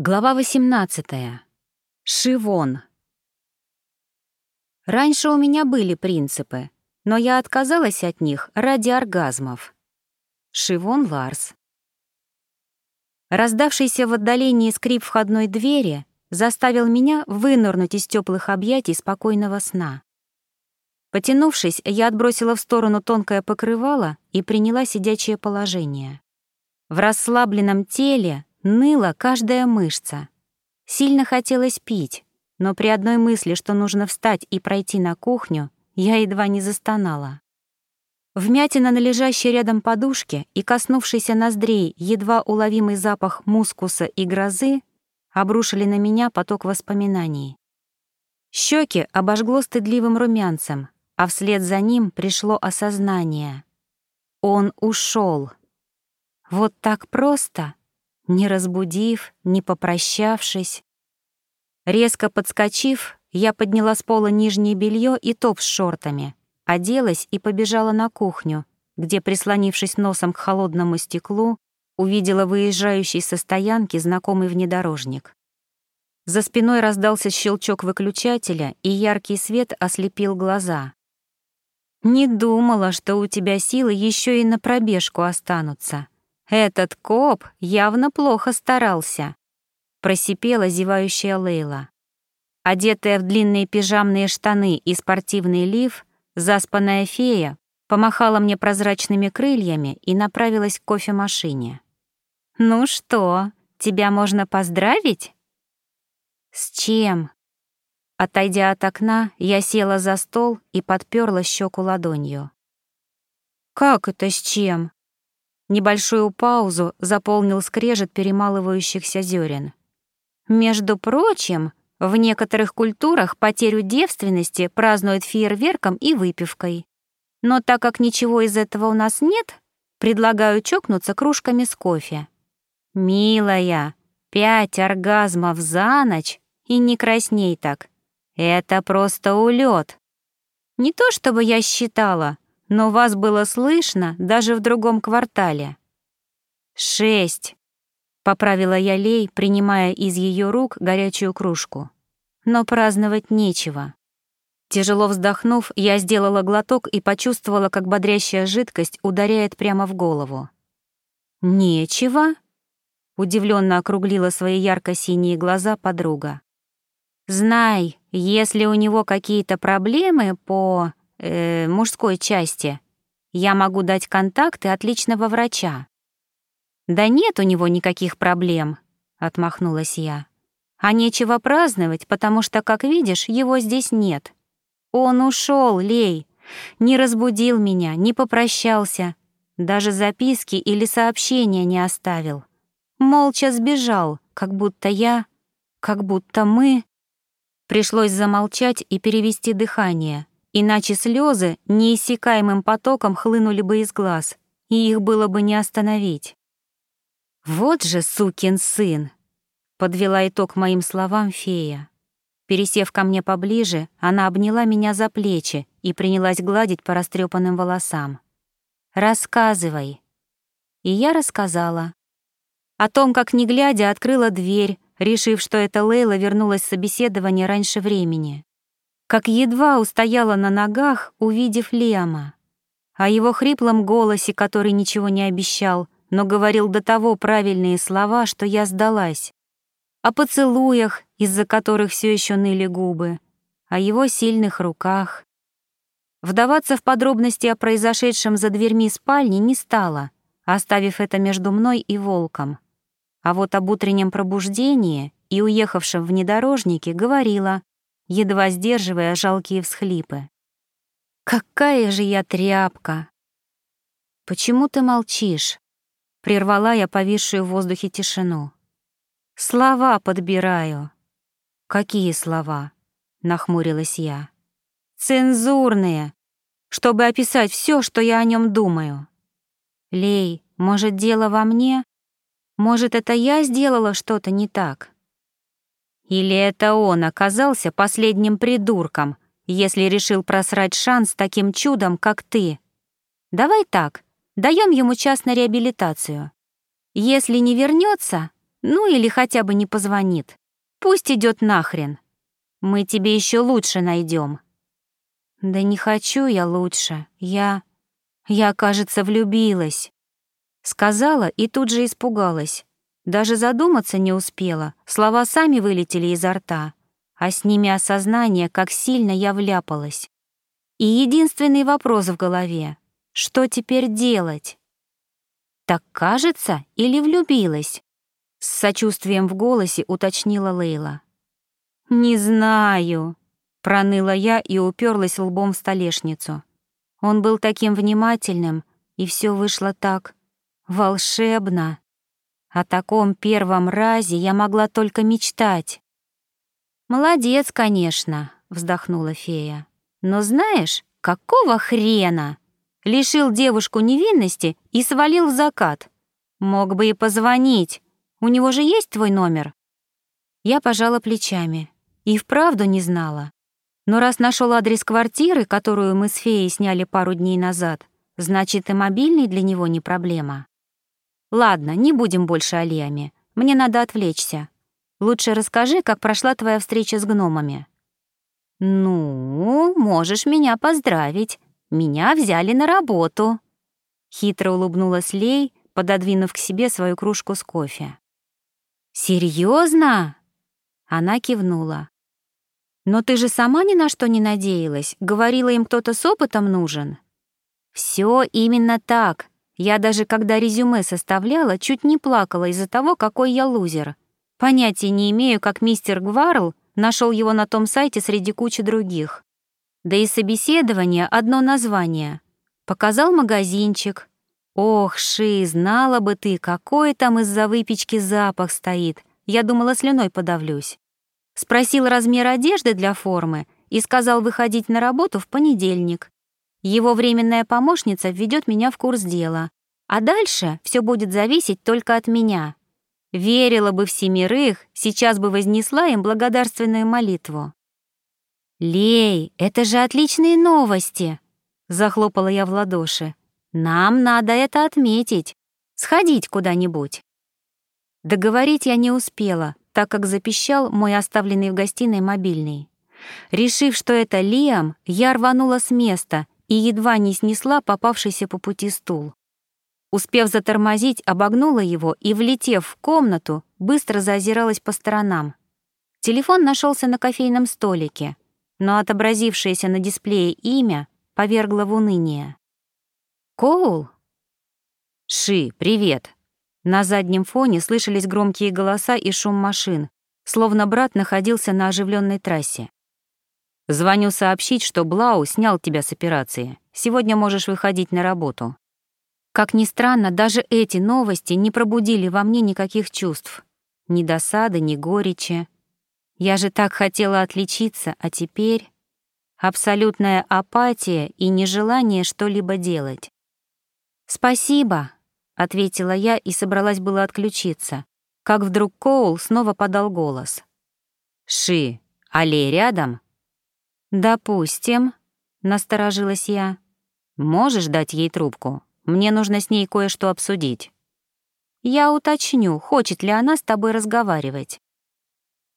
Глава 18. Шивон. Раньше у меня были принципы, но я отказалась от них ради оргазмов. Шивон Ларс. Раздавшийся в отдалении скрип входной двери заставил меня вынырнуть из теплых объятий спокойного сна. Потянувшись, я отбросила в сторону тонкое покрывало и приняла сидячее положение. В расслабленном теле Ныла каждая мышца. Сильно хотелось пить, но при одной мысли, что нужно встать и пройти на кухню, я едва не застонала. Вмятина на лежащей рядом подушке и коснувшийся ноздрей едва уловимый запах мускуса и грозы обрушили на меня поток воспоминаний. Щеки обожгло стыдливым румянцем, а вслед за ним пришло осознание. Он ушел. Вот так просто не разбудив, не попрощавшись. Резко подскочив, я подняла с пола нижнее белье и топ с шортами, оделась и побежала на кухню, где, прислонившись носом к холодному стеклу, увидела выезжающий со стоянки знакомый внедорожник. За спиной раздался щелчок выключателя, и яркий свет ослепил глаза. «Не думала, что у тебя силы еще и на пробежку останутся», «Этот коп явно плохо старался», — просипела зевающая Лейла. Одетая в длинные пижамные штаны и спортивный лиф, заспанная фея помахала мне прозрачными крыльями и направилась к кофемашине. «Ну что, тебя можно поздравить?» «С чем?» Отойдя от окна, я села за стол и подперла щеку ладонью. «Как это с чем?» Небольшую паузу заполнил скрежет перемалывающихся зерен. Между прочим, в некоторых культурах потерю девственности празднуют фейерверком и выпивкой. Но так как ничего из этого у нас нет, предлагаю чокнуться кружками с кофе. Милая, пять оргазмов за ночь и не красней так. Это просто улет. Не то чтобы я считала, но вас было слышно даже в другом квартале. Шесть, поправила я Лей, принимая из ее рук горячую кружку. Но праздновать нечего. Тяжело вздохнув, я сделала глоток и почувствовала, как бодрящая жидкость ударяет прямо в голову. «Нечего?» — удивленно округлила свои ярко-синие глаза подруга. «Знай, если у него какие-то проблемы по э, мужской части, я могу дать контакты отличного врача». «Да нет у него никаких проблем», — отмахнулась я. «А нечего праздновать, потому что, как видишь, его здесь нет. Он ушел, Лей, не разбудил меня, не попрощался, даже записки или сообщения не оставил. Молча сбежал, как будто я, как будто мы...» Пришлось замолчать и перевести дыхание, иначе слезы неиссякаемым потоком хлынули бы из глаз, и их было бы не остановить. «Вот же сукин сын!» — подвела итог моим словам фея. Пересев ко мне поближе, она обняла меня за плечи и принялась гладить по растрепанным волосам. «Рассказывай». И я рассказала. О том, как, не глядя, открыла дверь, решив, что это Лейла вернулась с собеседования раньше времени как едва устояла на ногах, увидев Лиама. О его хриплом голосе, который ничего не обещал, но говорил до того правильные слова, что я сдалась. О поцелуях, из-за которых все еще ныли губы. О его сильных руках. Вдаваться в подробности о произошедшем за дверьми спальни не стала, оставив это между мной и волком. А вот об утреннем пробуждении и уехавшем внедорожнике говорила, едва сдерживая жалкие всхлипы. «Какая же я тряпка!» «Почему ты молчишь?» — прервала я повисшую в воздухе тишину. «Слова подбираю». «Какие слова?» — нахмурилась я. «Цензурные, чтобы описать все, что я о нем думаю». «Лей, может, дело во мне? Может, это я сделала что-то не так?» Или это он оказался последним придурком, если решил просрать шанс таким чудом, как ты? Давай так, даем ему час на реабилитацию. Если не вернется, Ну или хотя бы не позвонит. Пусть идет нахрен. Мы тебе еще лучше найдем. Да не хочу я лучше. Я... Я, кажется, влюбилась. Сказала и тут же испугалась. Даже задуматься не успела, слова сами вылетели изо рта, а с ними осознание, как сильно я вляпалась. И единственный вопрос в голове — что теперь делать? Так кажется или влюбилась? С сочувствием в голосе уточнила Лейла. «Не знаю», — проныла я и уперлась лбом в столешницу. Он был таким внимательным, и все вышло так волшебно. О таком первом разе я могла только мечтать. «Молодец, конечно», — вздохнула фея. «Но знаешь, какого хрена? Лишил девушку невинности и свалил в закат. Мог бы и позвонить. У него же есть твой номер?» Я пожала плечами. И вправду не знала. Но раз нашел адрес квартиры, которую мы с феей сняли пару дней назад, значит, и мобильный для него не проблема. Ладно, не будем больше о Лиаме. Мне надо отвлечься. Лучше расскажи, как прошла твоя встреча с гномами. Ну, можешь меня поздравить. Меня взяли на работу. Хитро улыбнулась Лей, пододвинув к себе свою кружку с кофе. Серьезно? Она кивнула. Но ты же сама ни на что не надеялась, говорила им кто-то с опытом нужен. Все именно так. Я даже когда резюме составляла, чуть не плакала из-за того, какой я лузер. Понятия не имею, как мистер Гварл нашел его на том сайте среди кучи других. Да и собеседование — одно название. Показал магазинчик. Ох, Ши, знала бы ты, какой там из-за выпечки запах стоит. Я думала, слюной подавлюсь. Спросил размер одежды для формы и сказал выходить на работу в понедельник. Его временная помощница введет меня в курс дела, а дальше все будет зависеть только от меня. Верила бы в семерых, сейчас бы вознесла им благодарственную молитву. «Лей, это же отличные новости!» — захлопала я в ладоши. «Нам надо это отметить. Сходить куда-нибудь». Договорить я не успела, так как запищал мой оставленный в гостиной мобильный. Решив, что это Лиам, я рванула с места и едва не снесла попавшийся по пути стул. Успев затормозить, обогнула его и, влетев в комнату, быстро заозиралась по сторонам. Телефон нашелся на кофейном столике, но отобразившееся на дисплее имя повергло в уныние. «Коул?» «Ши, привет!» На заднем фоне слышались громкие голоса и шум машин, словно брат находился на оживленной трассе. Звоню сообщить, что Блау снял тебя с операции. Сегодня можешь выходить на работу. Как ни странно, даже эти новости не пробудили во мне никаких чувств. Ни досады, ни горечи. Я же так хотела отличиться, а теперь... Абсолютная апатия и нежелание что-либо делать. «Спасибо», — ответила я и собралась было отключиться, как вдруг Коул снова подал голос. «Ши, Алле рядом?» «Допустим», — насторожилась я. «Можешь дать ей трубку? Мне нужно с ней кое-что обсудить». «Я уточню, хочет ли она с тобой разговаривать».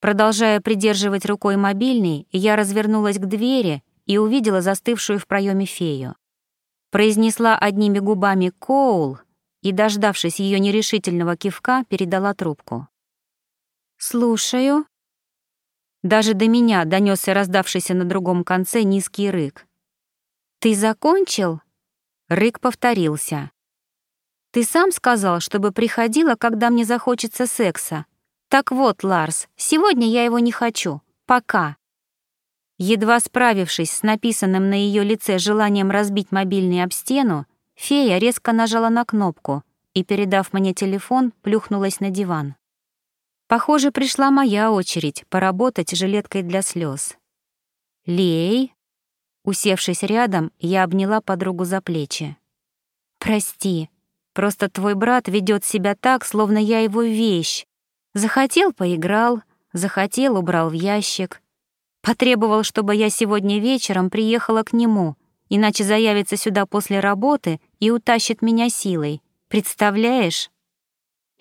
Продолжая придерживать рукой мобильный, я развернулась к двери и увидела застывшую в проеме фею. Произнесла одними губами «Коул» и, дождавшись ее нерешительного кивка, передала трубку. «Слушаю», даже до меня донесся раздавшийся на другом конце низкий рык. «Ты закончил?» Рык повторился. «Ты сам сказал, чтобы приходила, когда мне захочется секса. Так вот, Ларс, сегодня я его не хочу. Пока». Едва справившись с написанным на ее лице желанием разбить мобильный об стену, фея резко нажала на кнопку и, передав мне телефон, плюхнулась на диван. Похоже, пришла моя очередь поработать жилеткой для слез. «Лей?» Усевшись рядом, я обняла подругу за плечи. «Прости, просто твой брат ведет себя так, словно я его вещь. Захотел — поиграл, захотел — убрал в ящик. Потребовал, чтобы я сегодня вечером приехала к нему, иначе заявится сюда после работы и утащит меня силой. Представляешь?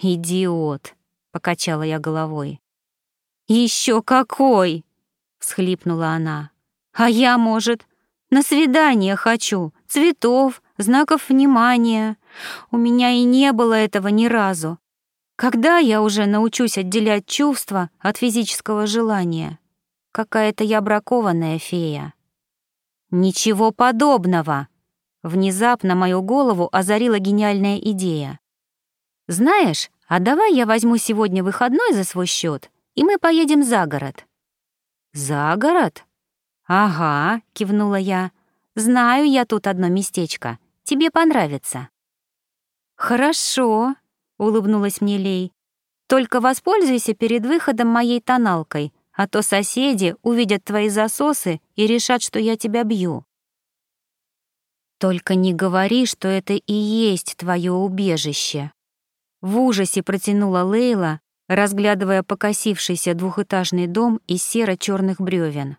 Идиот. — покачала я головой. Еще какой!» — всхлипнула она. «А я, может, на свидание хочу, цветов, знаков внимания. У меня и не было этого ни разу. Когда я уже научусь отделять чувства от физического желания? Какая-то я бракованная фея». «Ничего подобного!» Внезапно мою голову озарила гениальная идея. «Знаешь, а давай я возьму сегодня выходной за свой счет, и мы поедем за город». «За город?» «Ага», — кивнула я. «Знаю я тут одно местечко. Тебе понравится». «Хорошо», — улыбнулась мне Лей. «Только воспользуйся перед выходом моей тоналкой, а то соседи увидят твои засосы и решат, что я тебя бью». «Только не говори, что это и есть твое убежище». В ужасе протянула Лейла, разглядывая покосившийся двухэтажный дом из серо черных бревен.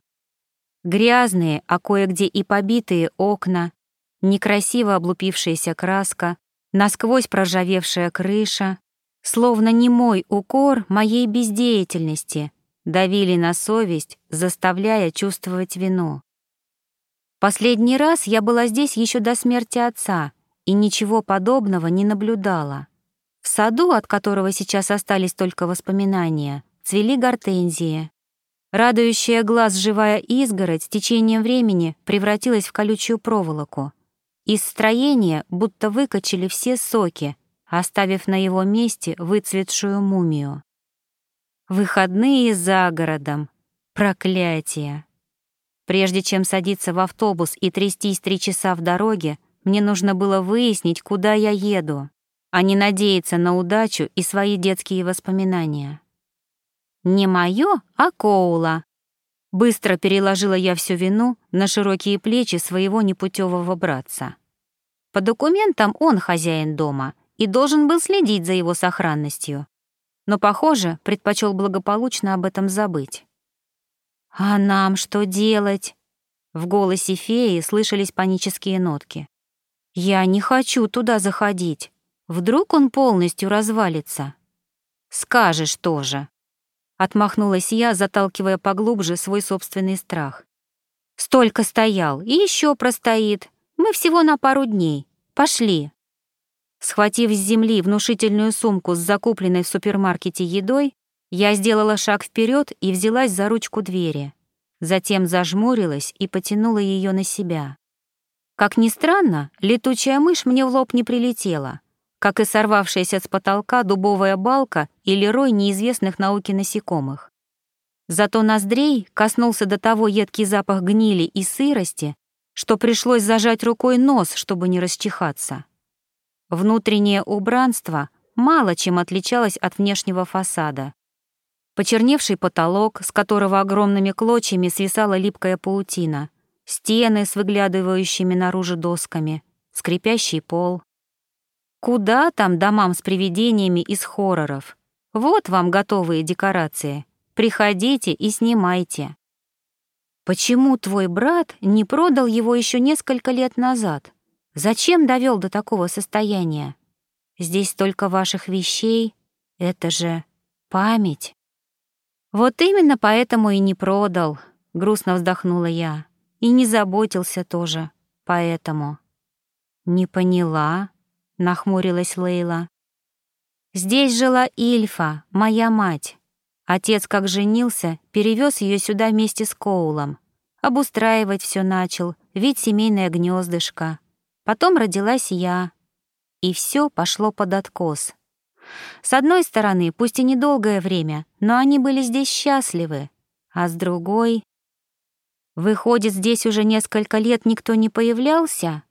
Грязные, а кое-где и побитые окна, некрасиво облупившаяся краска, насквозь проржавевшая крыша, словно немой укор моей бездеятельности, давили на совесть, заставляя чувствовать вину. Последний раз я была здесь еще до смерти отца и ничего подобного не наблюдала. В саду, от которого сейчас остались только воспоминания, цвели гортензии. Радующая глаз живая изгородь с течением времени превратилась в колючую проволоку. Из строения будто выкачали все соки, оставив на его месте выцветшую мумию. Выходные за городом. Проклятие. Прежде чем садиться в автобус и трястись три часа в дороге, мне нужно было выяснить, куда я еду, а не надеяться на удачу и свои детские воспоминания. Не моё, а Коула. Быстро переложила я всю вину на широкие плечи своего непутевого братца. По документам он хозяин дома и должен был следить за его сохранностью. Но, похоже, предпочел благополучно об этом забыть. «А нам что делать?» В голосе феи слышались панические нотки. «Я не хочу туда заходить. Вдруг он полностью развалится?» «Скажешь тоже», — отмахнулась я, заталкивая поглубже свой собственный страх. «Столько стоял и еще простоит. Мы всего на пару дней. Пошли». Схватив с земли внушительную сумку с закупленной в супермаркете едой, я сделала шаг вперед и взялась за ручку двери. Затем зажмурилась и потянула ее на себя. Как ни странно, летучая мышь мне в лоб не прилетела, как и сорвавшаяся с потолка дубовая балка или рой неизвестных науки насекомых. Зато ноздрей коснулся до того едкий запах гнили и сырости, что пришлось зажать рукой нос, чтобы не расчихаться. Внутреннее убранство мало чем отличалось от внешнего фасада почерневший потолок, с которого огромными клочьями свисала липкая паутина, стены с выглядывающими наружу досками, скрипящий пол. Куда там домам с привидениями из хорроров? Вот вам готовые декорации. Приходите и снимайте. Почему твой брат не продал его еще несколько лет назад? Зачем довел до такого состояния? Здесь столько ваших вещей. Это же память. «Вот именно поэтому и не продал», — грустно вздохнула я. «И не заботился тоже, поэтому». «Не поняла», — нахмурилась Лейла. «Здесь жила Ильфа, моя мать. Отец, как женился, перевез ее сюда вместе с Коулом. Обустраивать все начал, ведь семейное гнездышко. Потом родилась я. И все пошло под откос. С одной стороны, пусть и недолгое время, но они были здесь счастливы, а с другой... Выходит, здесь уже несколько лет никто не появлялся?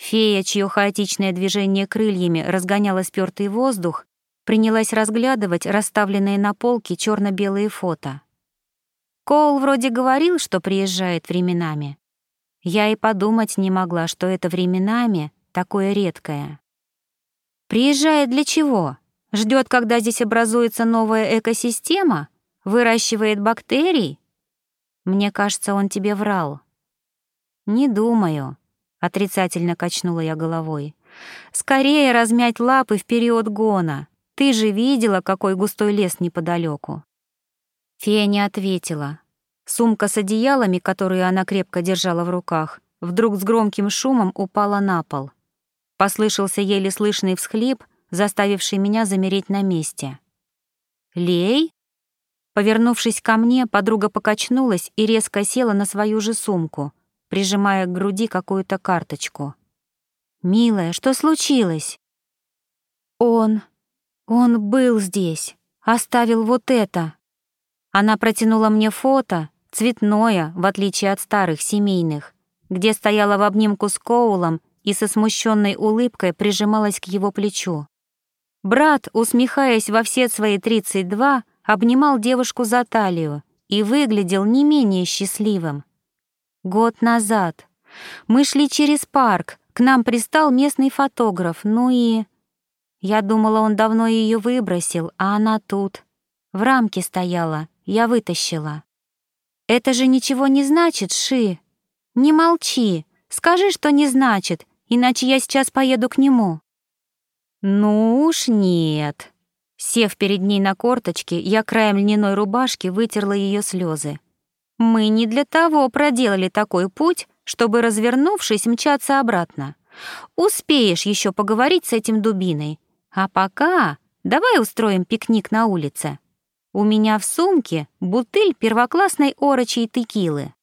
Фея, чье хаотичное движение крыльями разгоняло спёртый воздух, принялась разглядывать расставленные на полке черно белые фото. Коул вроде говорил, что приезжает временами. Я и подумать не могла, что это временами такое редкое. Приезжает для чего? Ждет, когда здесь образуется новая экосистема? Выращивает бактерий? Мне кажется, он тебе врал. Не думаю, отрицательно качнула я головой. Скорее размять лапы в период гона. Ты же видела, какой густой лес неподалеку. Фея не ответила. Сумка с одеялами, которую она крепко держала в руках, вдруг с громким шумом упала на пол. Послышался еле слышный всхлип, заставивший меня замереть на месте. «Лей?» Повернувшись ко мне, подруга покачнулась и резко села на свою же сумку, прижимая к груди какую-то карточку. «Милая, что случилось?» «Он... он был здесь, оставил вот это». Она протянула мне фото, цветное, в отличие от старых семейных, где стояла в обнимку с Коулом и со смущенной улыбкой прижималась к его плечу. Брат, усмехаясь во все свои тридцать два, обнимал девушку за талию и выглядел не менее счастливым. Год назад мы шли через парк, к нам пристал местный фотограф, ну и... Я думала, он давно ее выбросил, а она тут. В рамке стояла, я вытащила. Это же ничего не значит, Ши. Не молчи, скажи, что не значит, иначе я сейчас поеду к нему. Ну уж нет. Сев перед ней на корточке, я краем льняной рубашки вытерла ее слезы. Мы не для того проделали такой путь, чтобы, развернувшись, мчаться обратно. Успеешь еще поговорить с этим дубиной. А пока давай устроим пикник на улице. У меня в сумке бутыль первоклассной орочей текилы.